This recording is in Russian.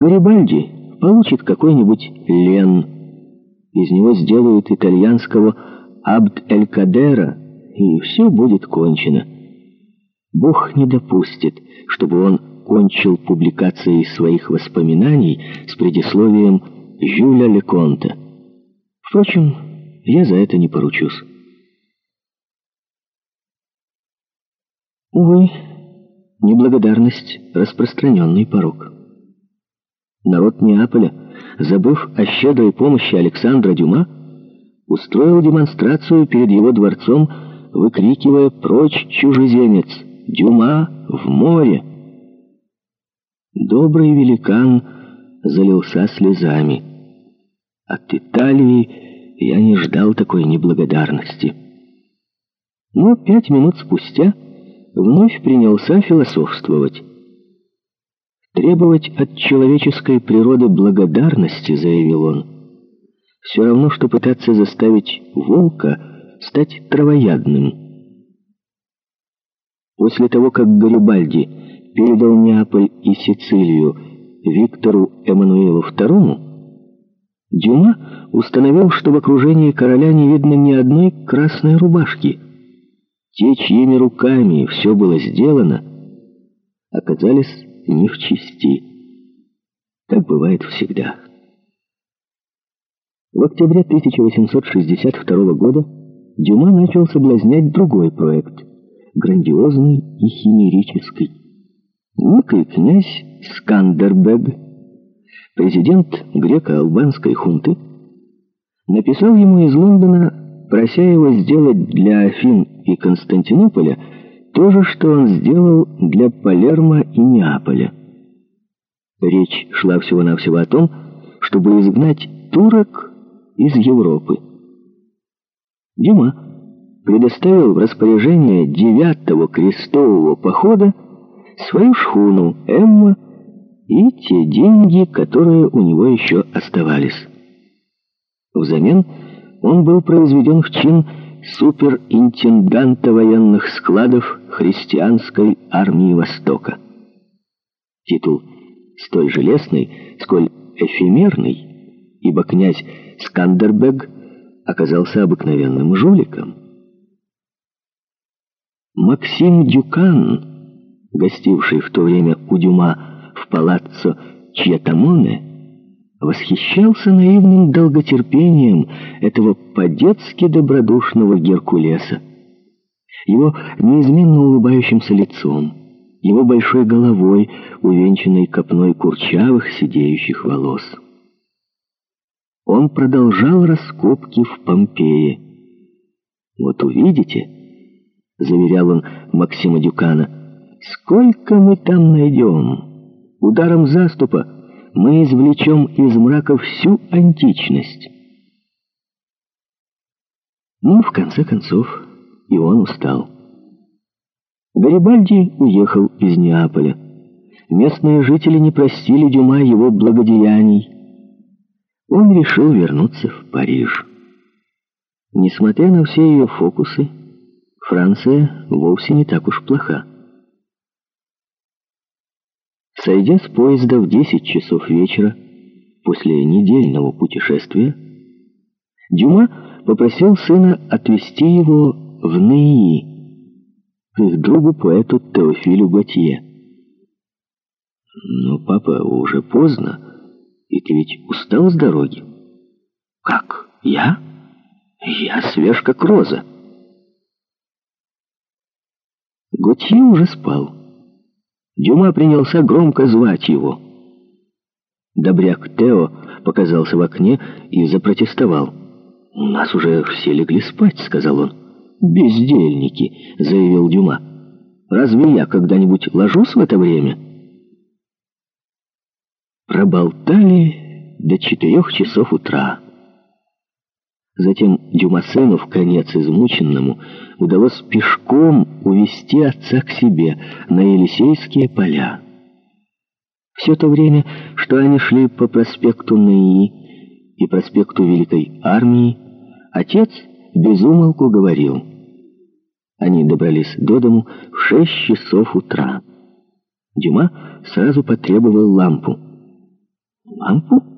Гарибальди получит какой-нибудь Лен. Из него сделают итальянского Абд-эль-Кадера, и все будет кончено. Бог не допустит, чтобы он кончил публикацией своих воспоминаний с предисловием Жюля Леконта. Впрочем, я за это не поручусь. Увы, неблагодарность — распространенный порог. Народ Неаполя, забыв о щедрой помощи Александра Дюма, устроил демонстрацию перед его дворцом, выкрикивая «Прочь, чужеземец! Дюма в море!» Добрый великан залился слезами. От Италии я не ждал такой неблагодарности. Но пять минут спустя вновь принялся философствовать. «Требовать от человеческой природы благодарности», — заявил он, — «все равно, что пытаться заставить волка стать травоядным». После того, как Гарибальди передал Неаполь и Сицилию Виктору Эммануилу II, Дюма установил, что в окружении короля не видно ни одной красной рубашки. Те, чьими руками все было сделано, оказались не в чести. Так бывает всегда. В октябре 1862 года Дюма начал соблазнять другой проект, грандиозный и химерический. Некий князь Скандербег, президент греко-албанской хунты, написал ему из Лондона, прося его сделать для Афин и Константинополя то же, что он сделал для Палермо и Неаполя. Речь шла всего-навсего о том, чтобы изгнать турок из Европы. Дюма предоставил в распоряжение девятого крестового похода свою шхуну Эмма и те деньги, которые у него еще оставались. Взамен он был произведен в чин суперинтенданта военных складов христианской армии Востока. Титул столь же лестный, сколь эфемерный, ибо князь Скандербег оказался обыкновенным жуликом. Максим Дюкан, гостивший в то время у Дюма в палаццо Чьятамоне, восхищался наивным долготерпением этого по-детски добродушного Геркулеса, его неизменно улыбающимся лицом, его большой головой, увенчанной копной курчавых сидеющих волос. Он продолжал раскопки в Помпее. «Вот увидите», — заверял он Максима Дюкана, — «сколько мы там найдем! Ударом заступа мы извлечем из мрака всю античность. Но, в конце концов, и он устал. Гарибальди уехал из Неаполя. Местные жители не простили Дюма его благодеяний. Он решил вернуться в Париж. Несмотря на все ее фокусы, Франция вовсе не так уж плоха. Сойдя с поезда в 10 часов вечера, после недельного путешествия, Дюма попросил сына отвезти его в Неи, к их другу-поэту Теофилю Готье. «Но, папа, уже поздно, и ты ведь устал с дороги?» «Как? Я? Я свеж как роза». Готье уже спал. Дюма принялся громко звать его. Добряк Тео показался в окне и запротестовал. «У нас уже все легли спать», — сказал он. «Бездельники», — заявил Дюма. «Разве я когда-нибудь ложусь в это время?» Проболтали до четырех часов утра. Затем Дюмасену, в конец измученному, удалось пешком увести отца к себе на Елисейские поля. Все то время, что они шли по проспекту Неи и проспекту Великой Армии, отец безумолку говорил. Они добрались до дому в шесть часов утра. Дюма сразу потребовал лампу. лампу?